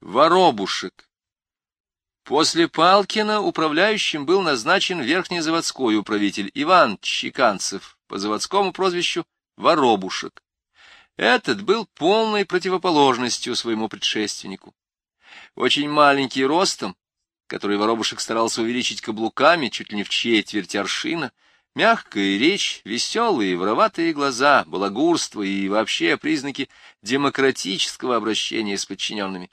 Воробушек. После Палкина управляющим был назначен верхнезаводской управитель Иван Чеканцев по заводскому прозвищу Воробушек. Этот был полной противоположностью своему предшественнику. Очень маленький ростом, который Воробушек старался увеличить каблуками чуть ли не в четверть аршина, мягкая речь, веселые, вороватые глаза, балагурство и вообще признаки демократического обращения с подчиненными.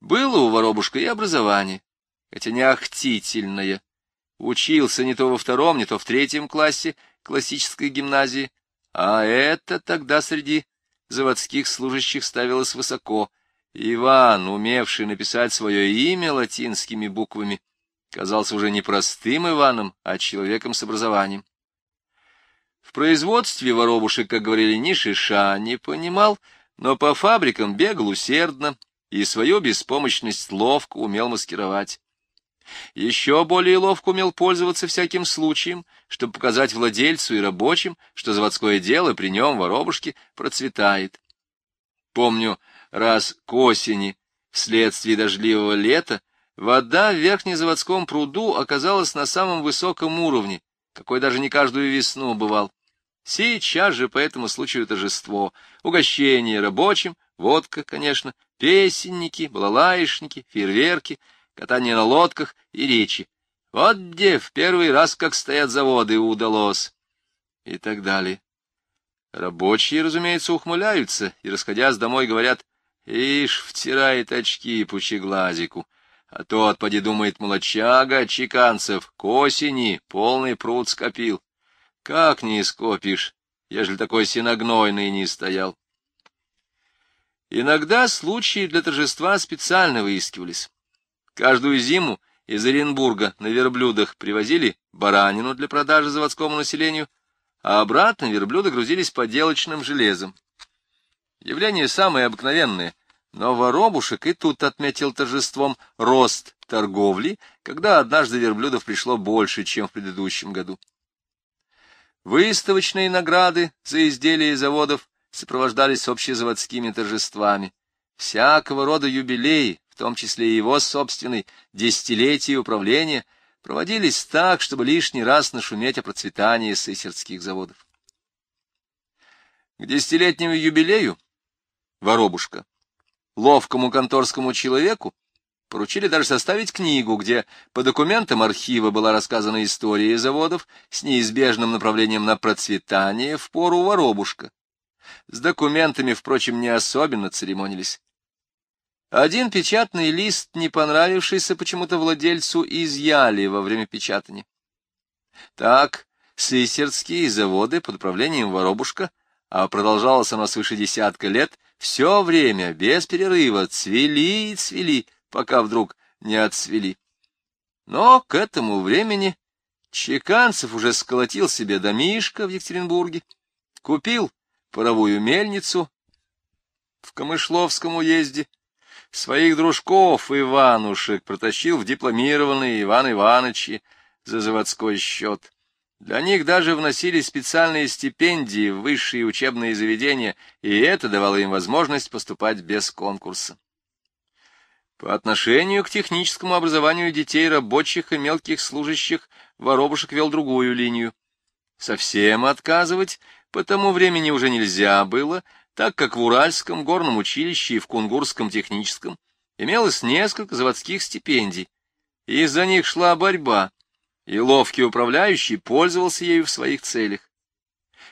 Было у Воробушка и образование, хотя не ахтительное. Учился не то во втором, не то в третьем классе классической гимназии, а это тогда среди заводских служащих ставилось высоко. Иван, умевший написать свое имя латинскими буквами, казался уже не простым Иваном, а человеком с образованием. В производстве воробушек, как говорили, ни шиша не понимал, но по фабрикам бегал усердно, и свою беспомощность ловко умел маскировать. Еще более ловко умел пользоваться всяким случаем, чтобы показать владельцу и рабочим, что заводское дело при нем, воробушке, процветает. Помню, раз к осени, вследствие дождливого лета, вода в верхнезаводском пруду оказалась на самом высоком уровне, какой даже не каждую весну бывал. Сейчас же по этому случаю торжество, угощение рабочим, водка, конечно, песенники, балалаишники, фейерверки, катание на лодках и речи. Вот где в первый раз, как стоят заводы, удалось. И так далее. Рабочие, разумеется, ухмыляются и, расходясь домой, говорят, «Ишь, втирает очки пучеглазику». А тот, поди, думает, молочага, чеканцев, к осени полный пруд скопил. Как не скопишь, ежели такой синогнойный не стоял? Иногда случаи для торжества специально выискивались. Каждую зиму из Оренбурга на верблюдах привозили баранину для продажи заводскому населению, а обратно верблюды грузились поделочным железом. Явление самое обыкновенное, но воробушек и тут отметил торжеством рост торговли, когда однажды верблюдов пришло больше, чем в предыдущем году. Выставочные награды за изделия заводов сопровождались общезаводскими торжествами. Всякого рода юбилеи, в том числе и его собственный, десятилетие управления, проводились так, чтобы лишний раз нашуметь о процветании сысердских заводов. К десятилетнему юбилею Воробушка, ловкому конторскому человеку, поручили даже составить книгу, где по документам архива была рассказана история заводов с неизбежным направлением на процветание в пору Воробушка. С документами, впрочем, не особенно церемонились. Один печатный лист, не понравившийся почему-то владельцу, изъяли во время печатания. Так, сысердские заводы под управлением Воробушка, а продолжалось оно свыше десятка лет, все время, без перерыва, цвели и цвели, пока вдруг не отцвели. Но к этому времени Чеканцев уже сколотил себе домишко в Екатеринбурге, купил паровую мельницу в Камышловском уезде, своих дружков Иванушек протащил в дипломированные Иван Ивановичи за заводской счет. Для них даже вносили специальные стипендии в высшие учебные заведения, и это давало им возможность поступать без конкурса. По отношению к техническому образованию детей рабочих и мелких служащих Воробушек вел другую линию. Совсем отказывать по тому времени уже нельзя было, так как в Уральском горном училище и в Кунгурском техническом имелось несколько заводских стипендий. Из-за них шла борьба, и ловкий управляющий пользовался ею в своих целях.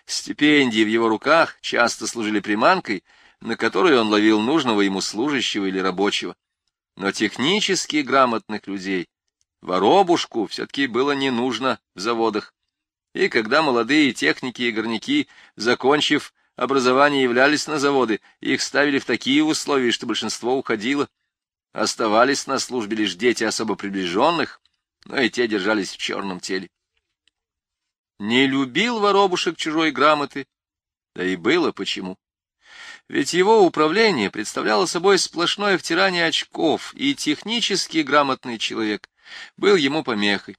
Стипендии в его руках часто служили приманкой, на которой он ловил нужного ему служащего или рабочего. Но технически грамотных людей воробушку все-таки было не нужно в заводах. И когда молодые техники и горняки, закончив образование, являлись на заводы, их ставили в такие условия, что большинство уходило. Оставались на службе лишь дети особо приближенных, но и те держались в черном теле. Не любил воробушек чужой грамоты, да и было почему. Ведь его управление представляло собой сплошное втирание очков, и технически грамотный человек был ему помехой.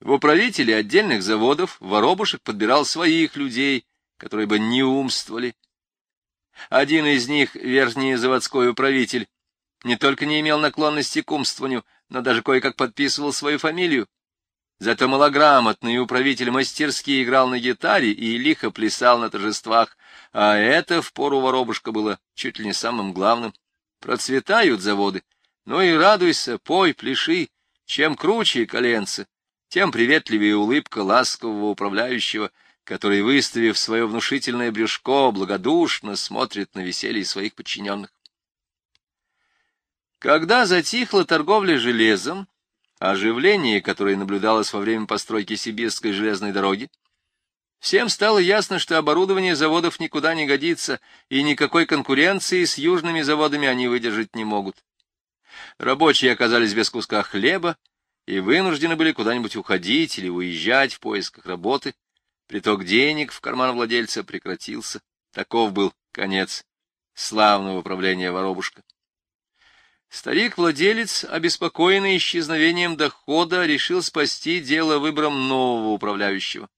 В управители отдельных заводов Воробушек подбирал своих людей, которые бы не умствовали. Один из них, верхний заводской управитель, не только не имел наклонности к умствованию, но даже кое-как подписывал свою фамилию. Зато малограмотный управитель мастерски играл на гитаре и лихо плясал на торжествах, а это в пору воробушка было чуть ли не самым главным. Процветают заводы, ну и радуйся, пой, пляши, чем круче коленцы, тем приветливее улыбка ласкового управляющего, который, выставив свое внушительное брюшко, благодушно смотрит на веселье своих подчиненных. Когда затихла торговля железом, оживление, которое наблюдалось во время постройки сибирской железной дороги, всем стало ясно, что оборудование заводов никуда не годится, и никакой конкуренции с южными заводами они выдержать не могут. Рабочие оказались без куска хлеба и вынуждены были куда-нибудь уходить или уезжать в поисках работы. Приток денег в карман владельца прекратился. Таков был конец славного управления воробушка. Старик-владелец, обеспокоенный исчезновением дохода, решил спасти дело выбором нового управляющего.